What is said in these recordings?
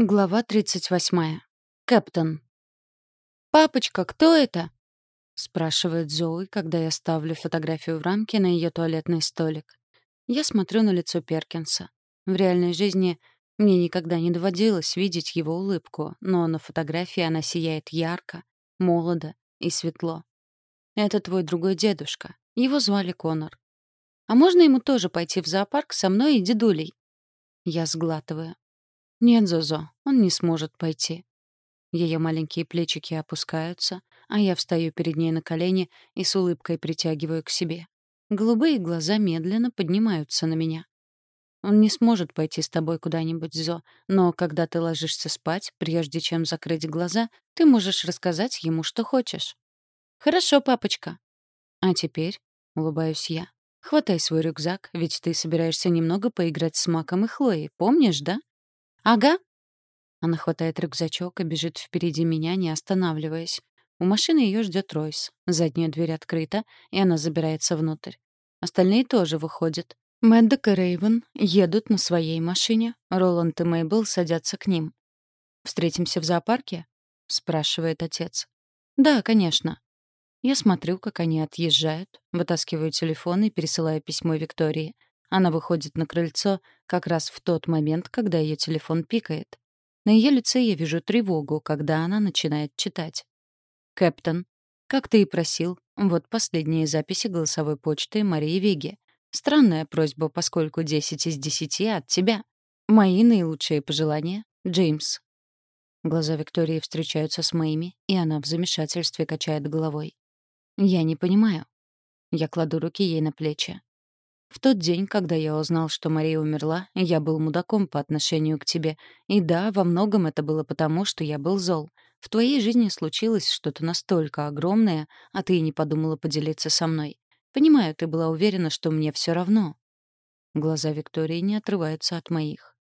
Глава 38. Кэптон. «Папочка, кто это?» — спрашивает Зои, когда я ставлю фотографию в рамке на ее туалетный столик. Я смотрю на лицо Перкинса. В реальной жизни мне никогда не доводилось видеть его улыбку, но на фотографии она сияет ярко, молодо и светло. Это твой другой дедушка. Его звали Конор. А можно ему тоже пойти в зоопарк со мной и дедулей? Я сглатываю. «Нет, Зозо, он не сможет пойти». Ее маленькие плечики опускаются, а я встаю перед ней на колени и с улыбкой притягиваю к себе. Голубые глаза медленно поднимаются на меня. Он не сможет пойти с тобой куда-нибудь, Зо, но когда ты ложишься спать, прежде чем закрыть глаза, ты можешь рассказать ему, что хочешь. Хорошо, папочка. А теперь, улыбаюсь я, хватай свой рюкзак, ведь ты собираешься немного поиграть с Маком и Хлоей, помнишь, да? «Ага». Она хватает рюкзачок и бежит впереди меня, не останавливаясь. У машины ее ждет Ройс. Задняя дверь открыта, и она забирается внутрь. Остальные тоже выходят. Мэддок и Рейвен едут на своей машине. Роланд и Мейбл садятся к ним. «Встретимся в зоопарке?» — спрашивает отец. «Да, конечно». Я смотрю, как они отъезжают, вытаскиваю телефон и пересылаю письмо Виктории — она выходит на крыльцо как раз в тот момент, когда ее телефон пикает. На ее лице я вижу тревогу, когда она начинает читать. «Кэптон, как ты и просил, вот последние записи голосовой почты Марии Веги. Странная просьба, поскольку 10 из 10 от тебя. Мои наилучшие пожелания, Джеймс». Глаза Виктории встречаются с моими, и она в замешательстве качает головой. «Я не понимаю». Я кладу руки ей на плечи. В тот день, когда я узнал, что Мария умерла, я был мудаком по отношению к тебе. И да, во многом это было потому, что я был зол. В твоей жизни случилось что-то настолько огромное, а ты и не подумала поделиться со мной. Понимаю, ты была уверена, что мне все равно. Глаза Виктории не отрываются от моих.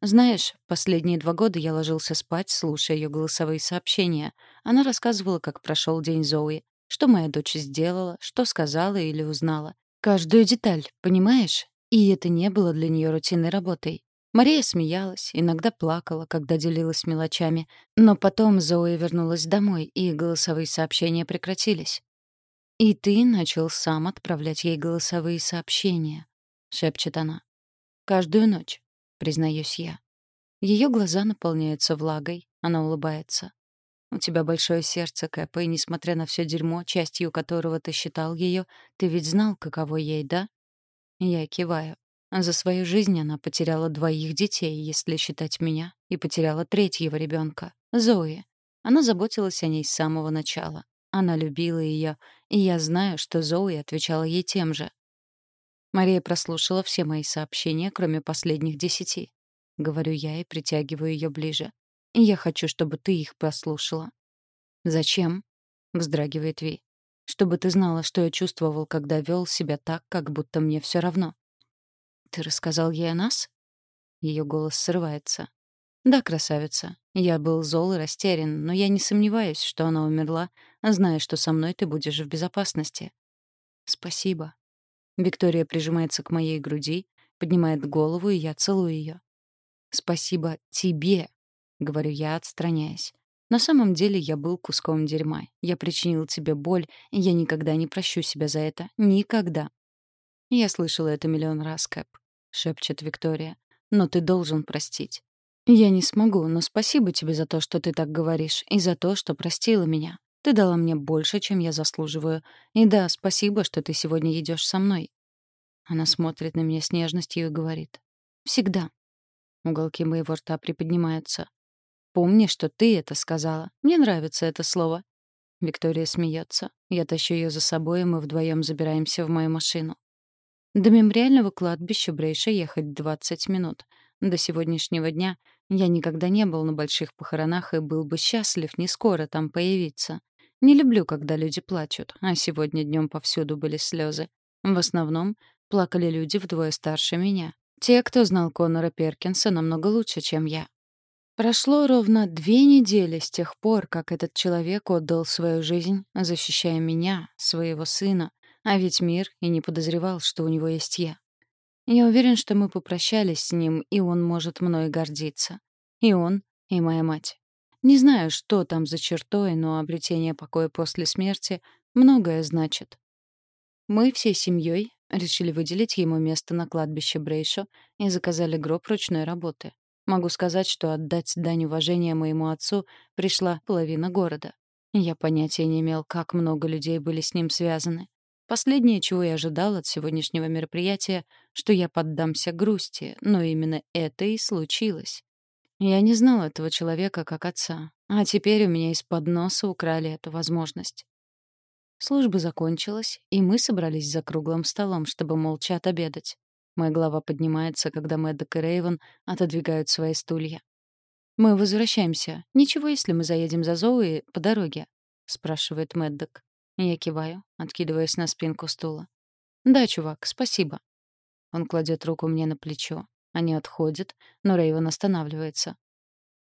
Знаешь, последние два года я ложился спать, слушая ее голосовые сообщения. Она рассказывала, как прошел день Зои, что моя дочь сделала, что сказала или узнала. Каждую деталь, понимаешь? И это не было для нее рутинной работой. Мария смеялась, иногда плакала, когда делилась мелочами, но потом Зоя вернулась домой, и голосовые сообщения прекратились. «И ты начал сам отправлять ей голосовые сообщения», — шепчет она. «Каждую ночь», — признаюсь я. Ее глаза наполняются влагой, она улыбается. У тебя большое сердце, Кэп, и несмотря на все дерьмо, частью которого ты считал ее, ты ведь знал, каково ей, да? Я киваю. За свою жизнь она потеряла двоих детей, если считать меня, и потеряла третьего ребенка, Зои. Она заботилась о ней с самого начала. Она любила ее, и я знаю, что Зои отвечала ей тем же. Мария прослушала все мои сообщения, кроме последних десяти. Говорю я и притягиваю ее ближе. Я хочу, чтобы ты их послушала». «Зачем?» — вздрагивает Ви. «Чтобы ты знала, что я чувствовал, когда вел себя так, как будто мне все равно». «Ты рассказал ей о нас?» Ее голос срывается. «Да, красавица. Я был зол и растерян, но я не сомневаюсь, что она умерла, зная, что со мной ты будешь в безопасности». «Спасибо». Виктория прижимается к моей груди, поднимает голову, и я целую ее. «Спасибо тебе — говорю я, отстраняясь. «На самом деле я был куском дерьма. Я причинил тебе боль, и я никогда не прощу себя за это. Никогда». «Я слышала это миллион раз, Кэп», — шепчет Виктория. «Но ты должен простить». «Я не смогу, но спасибо тебе за то, что ты так говоришь, и за то, что простила меня. Ты дала мне больше, чем я заслуживаю. И да, спасибо, что ты сегодня идешь со мной». Она смотрит на меня с нежностью и говорит. «Всегда». Уголки моего рта приподнимаются. Помни, что ты это сказала. Мне нравится это слово. Виктория смеется. Я тащу ее за собой, и мы вдвоем забираемся в мою машину. До мемориального кладбища Брейша ехать 20 минут. До сегодняшнего дня я никогда не был на больших похоронах и был бы счастлив не скоро там появиться. Не люблю, когда люди плачут, а сегодня днем повсюду были слезы. В основном плакали люди вдвое старше меня. Те, кто знал Конора Перкинса намного лучше, чем я. Прошло ровно две недели с тех пор, как этот человек отдал свою жизнь, защищая меня, своего сына, а ведь мир и не подозревал, что у него есть я. Я уверен, что мы попрощались с ним, и он может мной гордиться. И он, и моя мать. Не знаю, что там за чертой, но обретение покоя после смерти многое значит. Мы всей семьей решили выделить ему место на кладбище Брейшо и заказали гроб ручной работы. Могу сказать, что отдать дань уважения моему отцу пришла половина города. Я понятия не имел, как много людей были с ним связаны. Последнее, чего я ожидал от сегодняшнего мероприятия, что я поддамся грусти, но именно это и случилось. Я не знал этого человека как отца, а теперь у меня из-под носа украли эту возможность. Служба закончилась, и мы собрались за круглым столом, чтобы молча отобедать. Моя голова поднимается, когда Мэддок и Рейвен отодвигают свои стулья. «Мы возвращаемся. Ничего, если мы заедем за Зоуи по дороге?» — спрашивает Мэддок. Я киваю, откидываясь на спинку стула. «Да, чувак, спасибо». Он кладет руку мне на плечо. Они отходят, но Рейвен останавливается.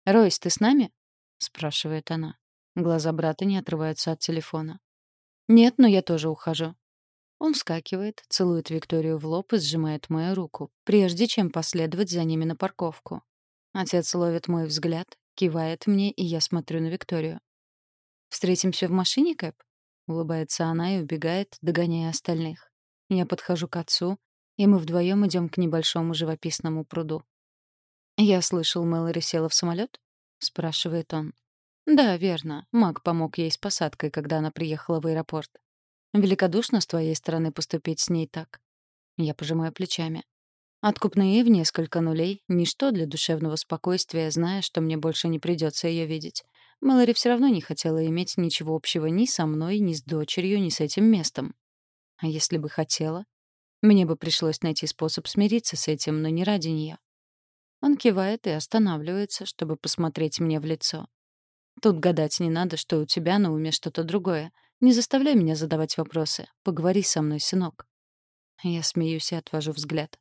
«Ройс, ты с нами?» — спрашивает она. Глаза брата не отрываются от телефона. «Нет, но я тоже ухожу». Он вскакивает, целует Викторию в лоб и сжимает мою руку, прежде чем последовать за ними на парковку. Отец ловит мой взгляд, кивает мне, и я смотрю на Викторию. «Встретимся в машине, Кэп?» Улыбается она и убегает, догоняя остальных. Я подхожу к отцу, и мы вдвоем идем к небольшому живописному пруду. «Я слышал, Мэлори села в самолет? спрашивает он. «Да, верно. Мак помог ей с посадкой, когда она приехала в аэропорт. Великодушно с твоей стороны поступить с ней так». Я пожимаю плечами. Откупные в несколько нулей — ничто для душевного спокойствия, зная, что мне больше не придется ее видеть. Мэлори все равно не хотела иметь ничего общего ни со мной, ни с дочерью, ни с этим местом. А если бы хотела? Мне бы пришлось найти способ смириться с этим, но не ради нее. Он кивает и останавливается, чтобы посмотреть мне в лицо. Тут гадать не надо, что у тебя на уме что-то другое. Не заставляй меня задавать вопросы. Поговори со мной, сынок. Я смеюсь и отвожу взгляд.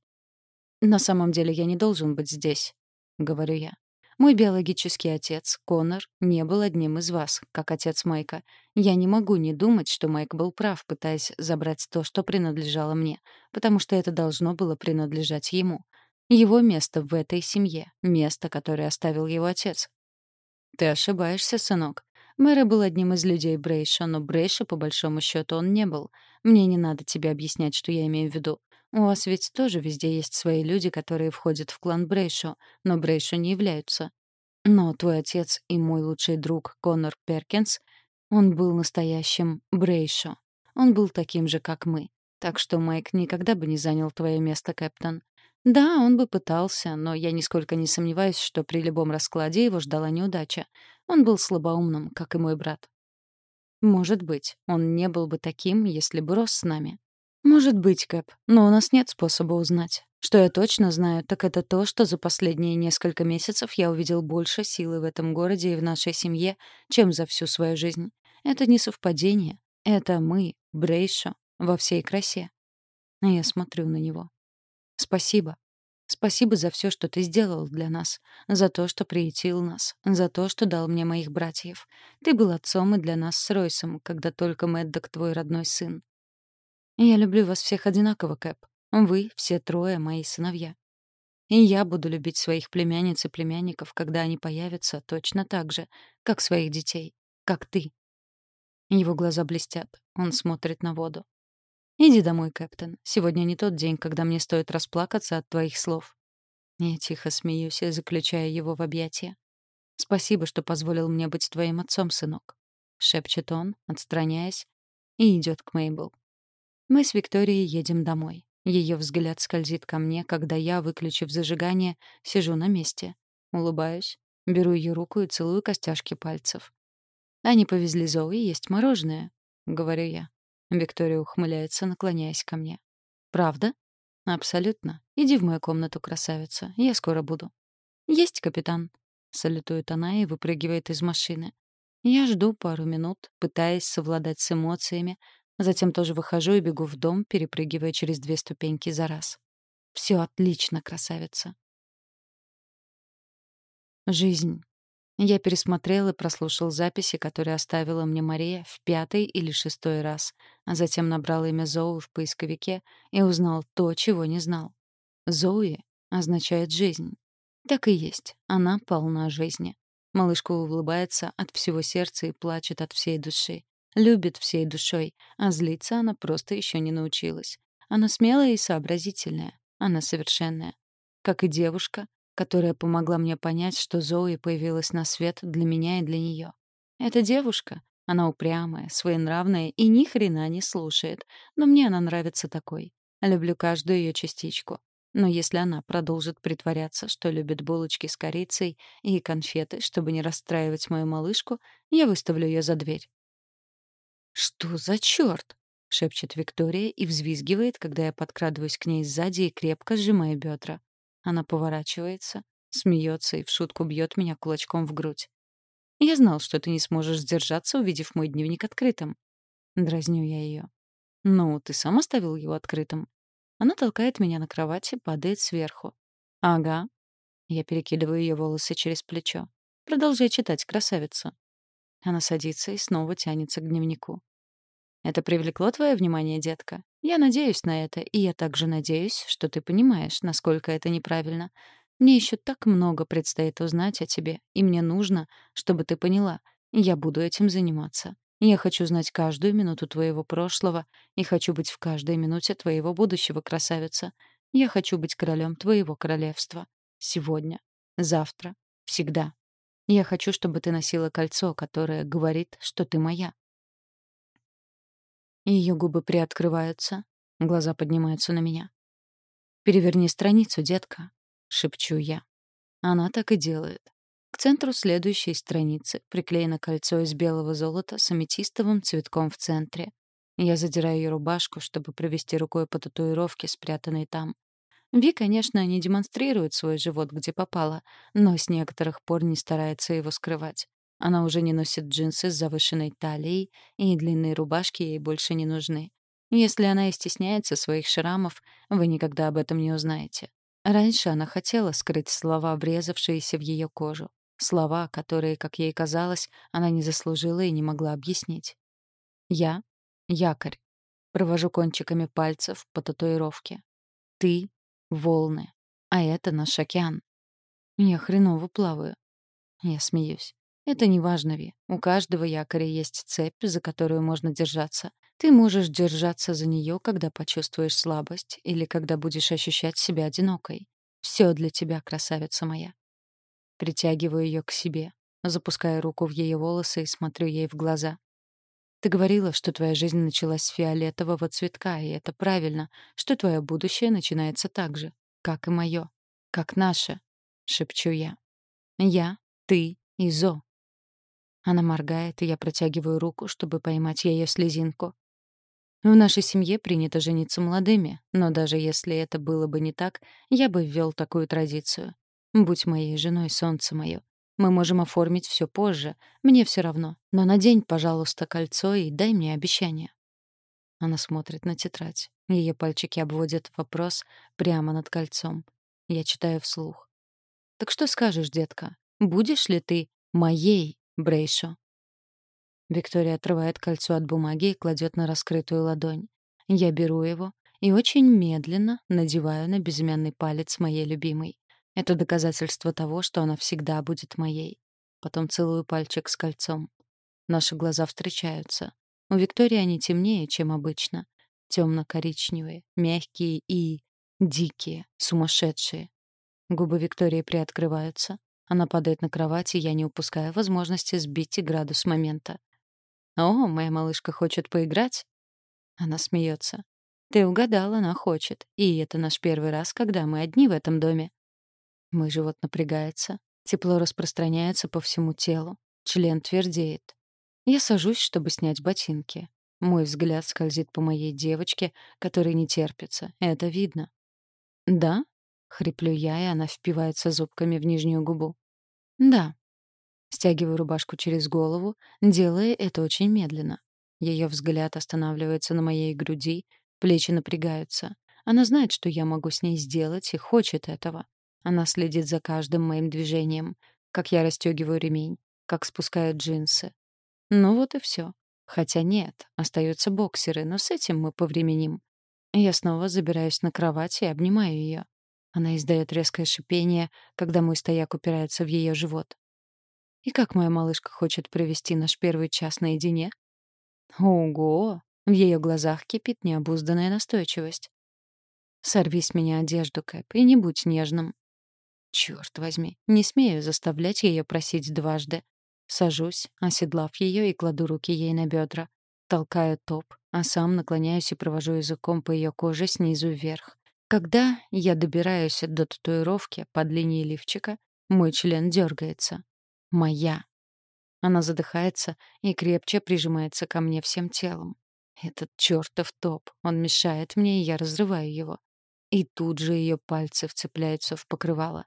На самом деле я не должен быть здесь, говорю я. Мой биологический отец, Конор, не был одним из вас, как отец Майка. Я не могу не думать, что Майк был прав, пытаясь забрать то, что принадлежало мне, потому что это должно было принадлежать ему. Его место в этой семье, место, которое оставил его отец. Ты ошибаешься, сынок. Мэра был одним из людей Брейша, но Брейша, по большому счету, он не был. Мне не надо тебе объяснять, что я имею в виду. У вас ведь тоже везде есть свои люди, которые входят в клан Брейшо, но Брейшо не являются. Но твой отец и мой лучший друг Конор Перкинс, он был настоящим Брейшо. Он был таким же, как мы. Так что Майк никогда бы не занял твое место, Кэптон. Да, он бы пытался, но я нисколько не сомневаюсь, что при любом раскладе его ждала неудача. Он был слабоумным, как и мой брат. Может быть, он не был бы таким, если бы рос с нами. «Может быть, Кэп, но у нас нет способа узнать. Что я точно знаю, так это то, что за последние несколько месяцев я увидел больше силы в этом городе и в нашей семье, чем за всю свою жизнь. Это не совпадение. Это мы, Брейшо, во всей красе». Я смотрю на него. «Спасибо. Спасибо за все, что ты сделал для нас, за то, что приютил нас, за то, что дал мне моих братьев. Ты был отцом и для нас с Ройсом, когда только Мэддок твой родной сын. Я люблю вас всех одинаково, Кэп. Вы все трое мои сыновья. И я буду любить своих племянниц и племянников, когда они появятся, точно так же, как своих детей, как ты. Его глаза блестят. Он смотрит на воду. «Иди домой, Кэптен. Сегодня не тот день, когда мне стоит расплакаться от твоих слов». Я тихо смеюсь и заключаю его в объятия. «Спасибо, что позволил мне быть твоим отцом, сынок», — шепчет он, отстраняясь, и идет к Мейбл. Мы с Викторией едем домой. Ее взгляд скользит ко мне, когда я, выключив зажигание, сижу на месте. Улыбаюсь, беру ее руку и целую костяшки пальцев. «Они повезли Зоуи есть мороженое», — говорю я. Виктория ухмыляется, наклоняясь ко мне. «Правда?» «Абсолютно. Иди в мою комнату, красавица. Я скоро буду». «Есть, капитан», — салютует она и выпрыгивает из машины. Я жду пару минут, пытаясь совладать с эмоциями, Затем тоже выхожу и бегу в дом, перепрыгивая через две ступеньки за раз. Все отлично, красавица. Жизнь. Я пересмотрел и прослушал записи, которые оставила мне Мария в пятый или шестой раз, а затем набрал имя Зоуи в поисковике и узнал то, чего не знал. Зоуи означает «жизнь». Так и есть, она полна жизни. Малышка улыбается от всего сердца и плачет от всей души. Любит всей душой, а злиться она просто еще не научилась. Она смелая и сообразительная. Она совершенная. Как и девушка, которая помогла мне понять, что Зои появилась на свет для меня и для нее. Эта девушка, она упрямая, своенравная и ни хрена не слушает, но мне она нравится такой. Люблю каждую ее частичку. Но если она продолжит притворяться, что любит булочки с корицей и конфеты, чтобы не расстраивать мою малышку, я выставлю ее за дверь. «Что за черт?» — шепчет Виктория и взвизгивает, когда я подкрадываюсь к ней сзади и крепко сжимаю бедра. Она поворачивается, смеется и в шутку бьет меня кулачком в грудь. «Я знал, что ты не сможешь сдержаться, увидев мой дневник открытым». Дразню я ее. «Ну, ты сам оставил его открытым?» Она толкает меня на кровати, падает сверху. «Ага». Я перекидываю ее волосы через плечо. «Продолжай читать, красавица». Она садится и снова тянется к дневнику. «Это привлекло твое внимание, детка? Я надеюсь на это, и я также надеюсь, что ты понимаешь, насколько это неправильно. Мне еще так много предстоит узнать о тебе, и мне нужно, чтобы ты поняла. Я буду этим заниматься. Я хочу знать каждую минуту твоего прошлого и хочу быть в каждой минуте твоего будущего, красавица. Я хочу быть королем твоего королевства. Сегодня, завтра, всегда. Я хочу, чтобы ты носила кольцо, которое говорит, что ты моя. Ее губы приоткрываются, глаза поднимаются на меня. «Переверни страницу, детка», — шепчу я. Она так и делает. К центру следующей страницы приклеено кольцо из белого золота с аметистовым цветком в центре. Я задираю ее рубашку, чтобы провести рукой по татуировке, спрятанной там. Ви, конечно, не демонстрирует свой живот, где попало, но с некоторых пор не старается его скрывать. Она уже не носит джинсы с завышенной талией, и длинные рубашки ей больше не нужны. Если она и стесняется своих шрамов, вы никогда об этом не узнаете. Раньше она хотела скрыть слова, врезавшиеся в ее кожу. Слова, которые, как ей казалось, она не заслужила и не могла объяснить. Я — якорь. Провожу кончиками пальцев по татуировке. Ты — волны. А это наш океан. Я хреново плаваю. Я смеюсь. Это не важно, Ви. У каждого якоря есть цепь, за которую можно держаться. Ты можешь держаться за нее, когда почувствуешь слабость или когда будешь ощущать себя одинокой. Все для тебя, красавица моя. Притягиваю ее к себе, запуская руку в ее волосы и смотрю ей в глаза. Ты говорила, что твоя жизнь началась с фиолетового цветка, и это правильно, что твое будущее начинается так же, как и мое, как наше, шепчу я. Я, ты и Зо. Она моргает, и я протягиваю руку, чтобы поймать ее слезинку. В нашей семье принято жениться молодыми, но даже если это было бы не так, я бы ввел такую традицию. Будь моей женой, солнце мое. Мы можем оформить все позже. Мне все равно. Но надень, пожалуйста, кольцо и дай мне обещание. Она смотрит на тетрадь. Ее пальчики обводят вопрос прямо над кольцом. Я читаю вслух. Так что скажешь, детка? Будешь ли ты моей, Брейшо? Виктория отрывает кольцо от бумаги и кладет на раскрытую ладонь. Я беру его и очень медленно надеваю на безымянный палец моей любимой. Это доказательство того, что она всегда будет моей. Потом целую пальчик с кольцом. Наши глаза встречаются. У Виктории они темнее, чем обычно. Темно-коричневые, мягкие и... дикие, сумасшедшие. Губы Виктории приоткрываются. Она падает на кровать, и я не упускаю возможности сбить и градус момента. «О, моя малышка хочет поиграть?» Она смеется. «Ты угадал, она хочет. И это наш первый раз, когда мы одни в этом доме. Мой живот напрягается, тепло распространяется по всему телу, член твердеет. Я сажусь, чтобы снять ботинки. Мой взгляд скользит по моей девочке, которой не терпится. Это видно. «Да?» — хриплю я, и она впивается зубками в нижнюю губу. «Да». Стягиваю рубашку через голову, делая это очень медленно. Ее взгляд останавливается на моей груди, плечи напрягаются. Она знает, что я могу с ней сделать, и хочет этого. Она следит за каждым моим движением, как я расстегиваю ремень, как спускаю джинсы. Ну вот и все. Хотя нет, остаются боксеры, но с этим мы повременим. Я снова забираюсь на кровать и обнимаю ее. Она издает резкое шипение, когда мой стояк упирается в ее живот. И как моя малышка хочет провести наш первый час наедине? Ого! В ее глазах кипит необузданная настойчивость. Сорви с меня одежду, Кэп, и не будь нежным. Черт возьми, не смею заставлять ее просить дважды. Сажусь, оседлав ее и кладу руки ей на бедра. Толкаю топ, а сам наклоняюсь и провожу языком по ее коже снизу вверх. Когда я добираюсь до татуировки под линией лифчика, мой член дергается. Моя. Она задыхается и крепче прижимается ко мне всем телом. Этот чертов топ, он мешает мне, и я разрываю его. И тут же ее пальцы вцепляются в покрывало.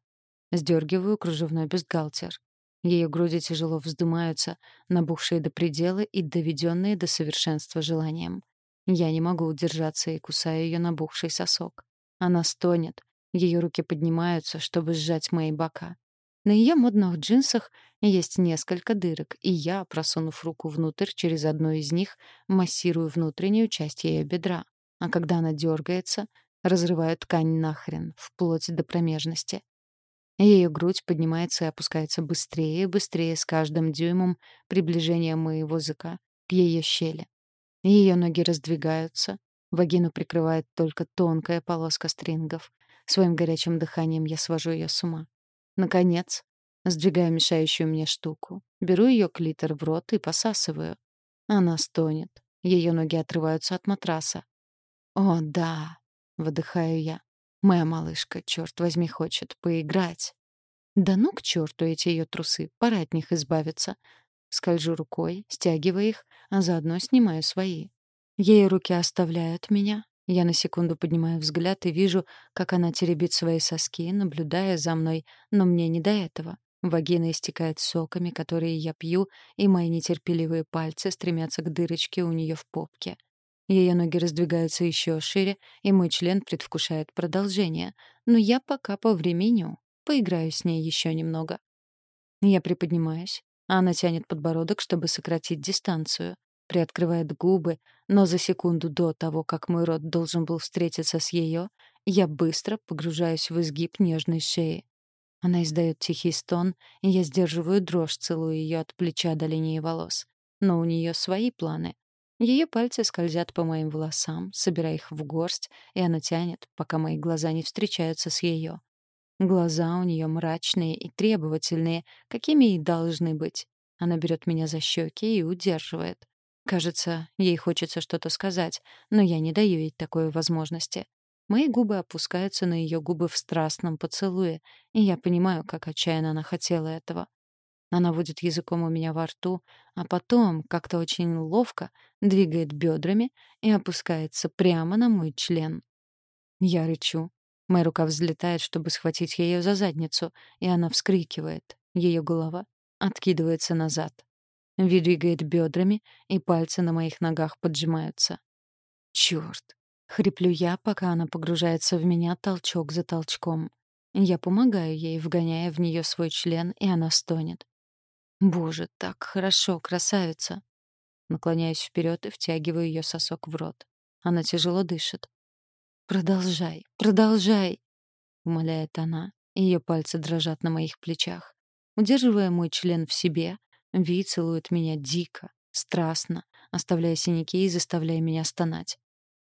Сдергиваю кружевной бюстгальтер. Ее груди тяжело вздымаются, набухшие до предела и доведенные до совершенства желанием. Я не могу удержаться и кусаю ее набухший сосок. Она стонет. Ее руки поднимаются, чтобы сжать мои бока. На ее модных джинсах есть несколько дырок, и я, просунув руку внутрь через одну из них, массирую внутреннюю часть ее бедра. А когда она дергается, разрываю ткань нахрен, вплоть до промежности. Ее грудь поднимается и опускается быстрее и быстрее с каждым дюймом приближения моего языка к ее щели. Ее ноги раздвигаются, вагину прикрывает только тонкая полоска стрингов. Своим горячим дыханием я свожу ее с ума. Наконец, сдвигаю мешающую мне штуку, беру ее клитор в рот и посасываю. Она стонет. Ее ноги отрываются от матраса. «О, да!» — выдыхаю я. Моя малышка, черт возьми, хочет поиграть. Да ну к черту эти ее трусы, пора от них избавиться. Скольжу рукой, стягивая их, а заодно снимаю свои. Ее руки оставляют меня. Я на секунду поднимаю взгляд и вижу, как она теребит свои соски, наблюдая за мной, но мне не до этого. Вагина истекает соками, которые я пью, и мои нетерпеливые пальцы стремятся к дырочке у нее в попке. Ее ноги раздвигаются еще шире, и мой член предвкушает продолжение. Но я пока повременю. Поиграю с ней еще немного. Я приподнимаюсь, а она тянет подбородок, чтобы сократить дистанцию. Приоткрывает губы, но за секунду до того, как мой рот должен был встретиться с ее, я быстро погружаюсь в изгиб нежной шеи. Она издает тихий стон, и я сдерживаю дрожь, целую ее от плеча до линии волос. Но у нее свои планы. Ее пальцы скользят по моим волосам, собирая их в горсть, и она тянет, пока мои глаза не встречаются с ее. Глаза у нее мрачные и требовательные, какими и должны быть. Она берет меня за щеки и удерживает. Кажется, ей хочется что-то сказать, но я не даю ей такой возможности. Мои губы опускаются на ее губы в страстном поцелуе, и я понимаю, как отчаянно она хотела этого. Она водит языком у меня во рту, а потом как-то очень ловко двигает бедрами и опускается прямо на мой член. Я рычу. Моя рука взлетает, чтобы схватить ее за задницу, и она вскрикивает. Ее голова откидывается назад. Ви двигает бедрами, и пальцы на моих ногах поджимаются. Черт! Хриплю я, пока она погружается в меня толчок за толчком. Я помогаю ей, вгоняя в нее свой член, и она стонет. Боже, так хорошо, красавица. Наклоняюсь вперед и втягиваю ее сосок в рот. Она тяжело дышит. Продолжай, продолжай, умоляет она. Ее пальцы дрожат на моих плечах. Удерживая мой член в себе, Ви целует меня дико, страстно, оставляя синяки и заставляя меня стонать.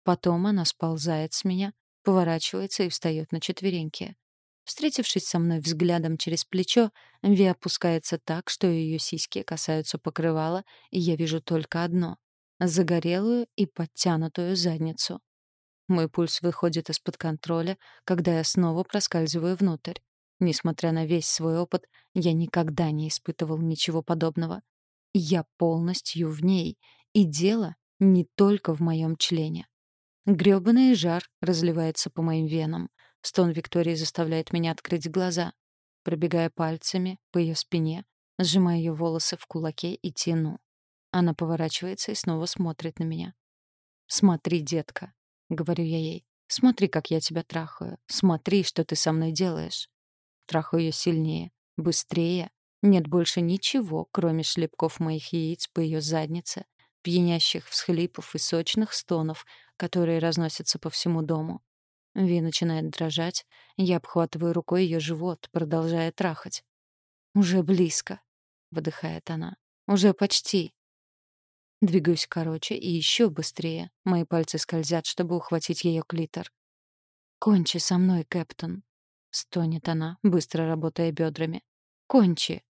Потом она сползает с меня, поворачивается и встает на четвереньки. Встретившись со мной взглядом через плечо, Ви опускается так, что ее сиськи касаются покрывала, и я вижу только одно — загорелую и подтянутую задницу. Мой пульс выходит из-под контроля, когда я снова проскальзываю внутрь. Несмотря на весь свой опыт, я никогда не испытывал ничего подобного. Я полностью в ней, и дело не только в моем члене. Грёбаный жар разливается по моим венам. Стон Виктории заставляет меня открыть глаза. Пробегая пальцами по ее спине, сжимая ее волосы в кулаке и тяну. Она поворачивается и снова смотрит на меня. «Смотри, детка», — говорю я ей. «Смотри, как я тебя трахаю. Смотри, что ты со мной делаешь». Трахаю ее сильнее, быстрее. Нет больше ничего, кроме шлепков моих яиц по ее заднице, пьянящих всхлипов и сочных стонов, которые разносятся по всему дому. Ви начинает дрожать. Я обхватываю рукой ее живот, продолжая трахать. «Уже близко», — выдыхает она. «Уже почти». Двигаюсь короче и еще быстрее. Мои пальцы скользят, чтобы ухватить ее клитор. «Кончи со мной, Кэптон», — стонет она, быстро работая бедрами. «Кончи».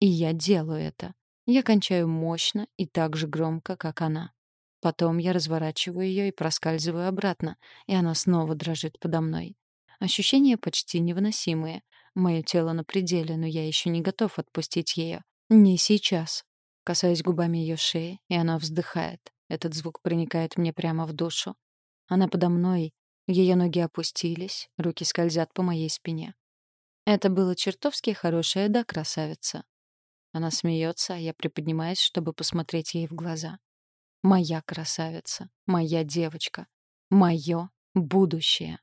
И я делаю это. Я кончаю мощно и так же громко, как она. Потом я разворачиваю ее и проскальзываю обратно, и она снова дрожит подо мной. Ощущения почти невыносимые. Мое тело на пределе, но я еще не готов отпустить ее. Не сейчас. Касаюсь губами ее шеи, и она вздыхает. Этот звук проникает мне прямо в душу. Она подо мной, ее ноги опустились, руки скользят по моей спине. Это было чертовски хорошее, да, красавица. Она смеется, а я приподнимаюсь, чтобы посмотреть ей в глаза. Моя красавица, моя девочка, мое будущее.